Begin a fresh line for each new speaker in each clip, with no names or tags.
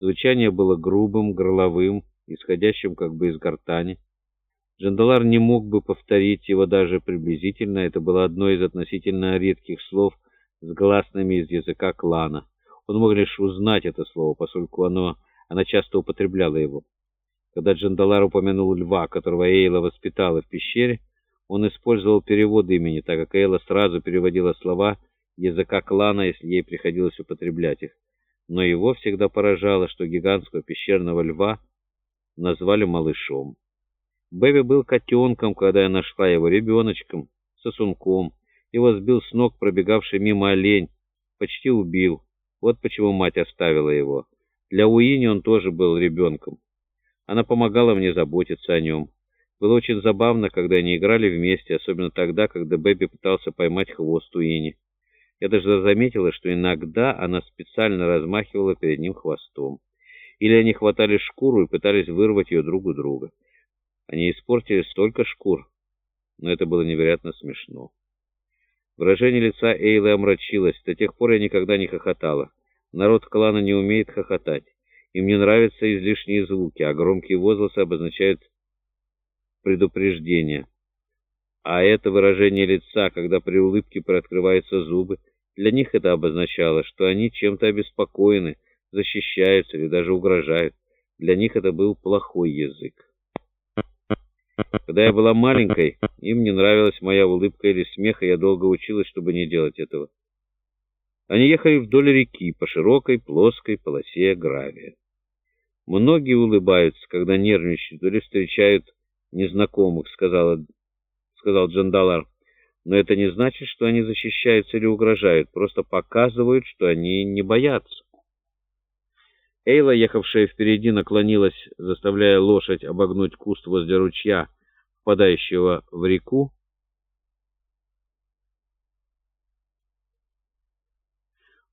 Звучание было грубым, горловым, исходящим как бы из гортани. Джандалар не мог бы повторить его даже приблизительно, это было одно из относительно редких слов с гласными из языка клана. Он мог лишь узнать это слово, поскольку оно, она часто употребляла его. Когда Джандалар упомянул льва, которого Эйла воспитала в пещере, он использовал перевод имени, так как Эйла сразу переводила слова языка клана, если ей приходилось употреблять их. Но его всегда поражало, что гигантского пещерного льва назвали малышом. Бэби был котенком, когда я нашла его, ребеночком, сосунком. Его сбил с ног пробегавший мимо олень, почти убил. Вот почему мать оставила его. Для Уини он тоже был ребенком. Она помогала мне заботиться о нем. Было очень забавно, когда они играли вместе, особенно тогда, когда Бэби пытался поймать хвост Уини. Я даже заметила, что иногда она специально размахивала перед ним хвостом. Или они хватали шкуру и пытались вырвать ее друг у друга. Они испортили столько шкур, но это было невероятно смешно. Выражение лица Эйлы омрачилось. До тех пор я никогда не хохотала. Народ клана не умеет хохотать. Им не нравятся излишние звуки, а громкие возгласы обозначают предупреждение. А это выражение лица, когда при улыбке приоткрываются зубы, для них это обозначало, что они чем-то обеспокоены, защищаются или даже угрожают. Для них это был плохой язык. Когда я была маленькой, им не нравилась моя улыбка или смех, и я долго училась, чтобы не делать этого. Они ехали вдоль реки по широкой плоской полосе гравия. Многие улыбаются, когда нервничают или встречают незнакомых, сказала, сказал Джандалар. Но это не значит, что они защищаются или угрожают, просто показывают, что они не боятся. Эйла, ехавшая впереди, наклонилась, заставляя лошадь обогнуть куст возле ручья, впадающего в реку.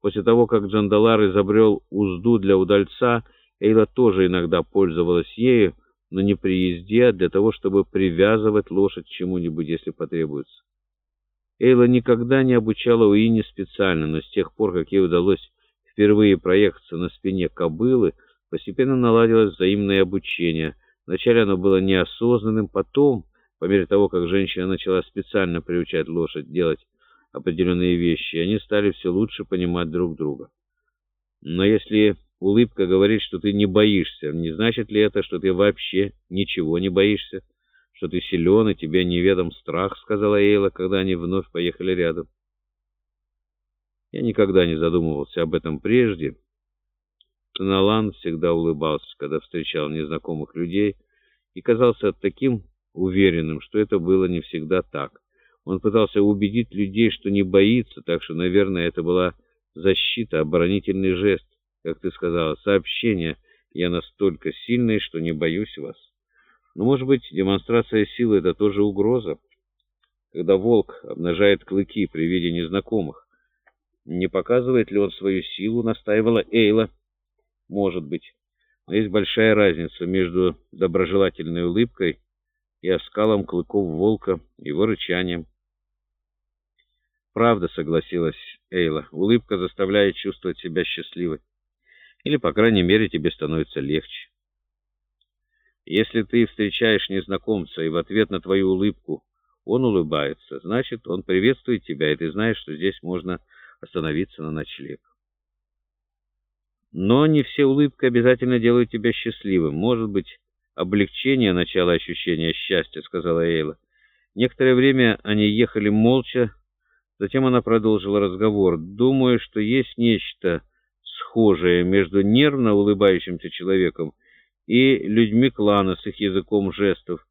После того, как Джандалар изобрел узду для удальца, Эйла тоже иногда пользовалась ею, но не при езде, а для того, чтобы привязывать лошадь к чему-нибудь, если потребуется. Эйла никогда не обучала Уинни специально, но с тех пор, как ей удалось впервые проехаться на спине кобылы, постепенно наладилось взаимное обучение. Вначале оно было неосознанным, потом, по мере того, как женщина начала специально приучать лошадь делать определенные вещи, они стали все лучше понимать друг друга. Но если улыбка говорит, что ты не боишься, не значит ли это, что ты вообще ничего не боишься, что ты силен и тебе неведом страх, сказала Эйла, когда они вновь поехали рядом. Я никогда не задумывался об этом прежде. Таналан всегда улыбался, когда встречал незнакомых людей, и казался таким уверенным, что это было не всегда так. Он пытался убедить людей, что не боится, так что, наверное, это была защита, оборонительный жест, как ты сказала, сообщение «я настолько сильный, что не боюсь вас». Но, может быть, демонстрация силы — это тоже угроза, когда волк обнажает клыки при виде незнакомых. Не показывает ли он свою силу, настаивала Эйла. Может быть. Но есть большая разница между доброжелательной улыбкой и оскалом клыков волка, его рычанием. Правда, согласилась Эйла. Улыбка заставляет чувствовать себя счастливой. Или, по крайней мере, тебе становится легче. Если ты встречаешь незнакомца, и в ответ на твою улыбку он улыбается, значит, он приветствует тебя, и ты знаешь, что здесь можно остановиться на ночлег. Но не все улыбки обязательно делают тебя счастливым. Может быть, облегчение начала ощущения счастья, сказала Эйла. Некоторое время они ехали молча, затем она продолжила разговор. Думаю, что есть нечто схожее между нервно улыбающимся человеком и людьми клана с их языком жестов.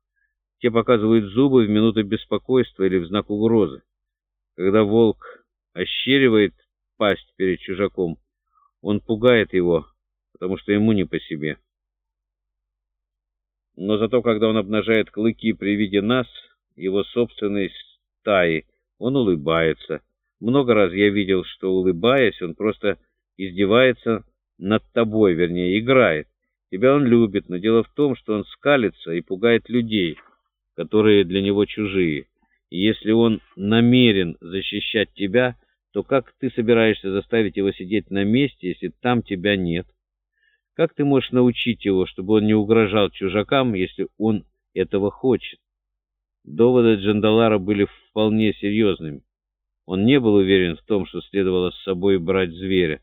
Те показывают зубы в минуты беспокойства или в знак угрозы. Когда волк ощеривает пасть перед чужаком. Он пугает его, потому что ему не по себе. Но зато, когда он обнажает клыки при виде нас, его собственной стаи, он улыбается. Много раз я видел, что, улыбаясь, он просто издевается над тобой, вернее, играет. Тебя он любит, но дело в том, что он скалится и пугает людей, которые для него чужие. И если он намерен защищать тебя, то как ты собираешься заставить его сидеть на месте, если там тебя нет? Как ты можешь научить его, чтобы он не угрожал чужакам, если он этого хочет? Доводы Джандалара были вполне серьезными. Он не был уверен в том, что следовало с собой брать зверя.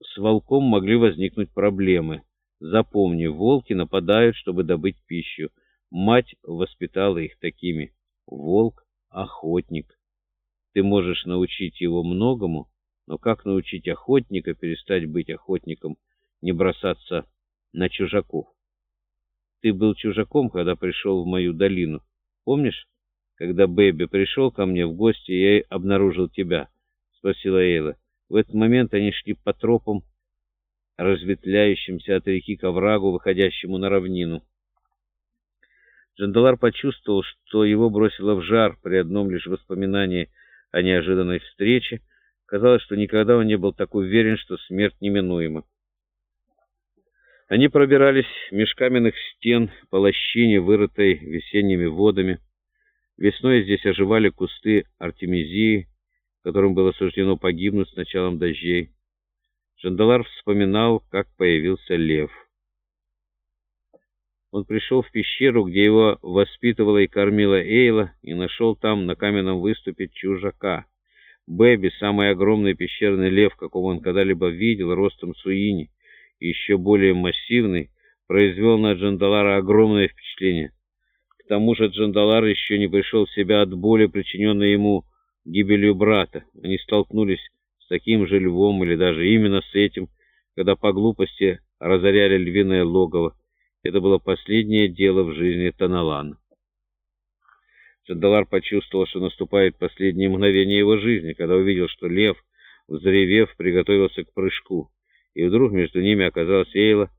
С волком могли возникнуть проблемы. Запомни, волки нападают, чтобы добыть пищу. Мать воспитала их такими. Волк — охотник. Ты можешь научить его многому, но как научить охотника перестать быть охотником, не бросаться на чужаков? Ты был чужаком, когда пришел в мою долину. Помнишь, когда Бэби пришел ко мне в гости, я обнаружил тебя? Спросила Эйла. В этот момент они шли по тропам, разветвляющимся от реки к оврагу, выходящему на равнину. Джандалар почувствовал, что его бросило в жар при одном лишь воспоминании о неожиданной встрече. Казалось, что никогда он не был так уверен, что смерть неминуема. Они пробирались меж каменных стен по лощине, вырытой весенними водами. Весной здесь оживали кусты артемизии, которым было суждено погибнуть с началом дождей. Жандалар вспоминал, как появился лев. Он пришел в пещеру, где его воспитывала и кормила Эйла, и нашел там на каменном выступе чужака. Бэби, самый огромный пещерный лев, какого он когда-либо видел, ростом Суини, и еще более массивный, произвел на Джандалара огромное впечатление. К тому же Джандалар еще не пришел в себя от боли, причиненной ему гибелью брата. Они столкнулись с таким же львом, или даже именно с этим, когда по глупости разоряли львиное логово. Это было последнее дело в жизни Таналана. Джандалар почувствовал, что наступает последнее мгновение его жизни, когда увидел, что лев, взревев, приготовился к прыжку. И вдруг между ними оказалась Эйла,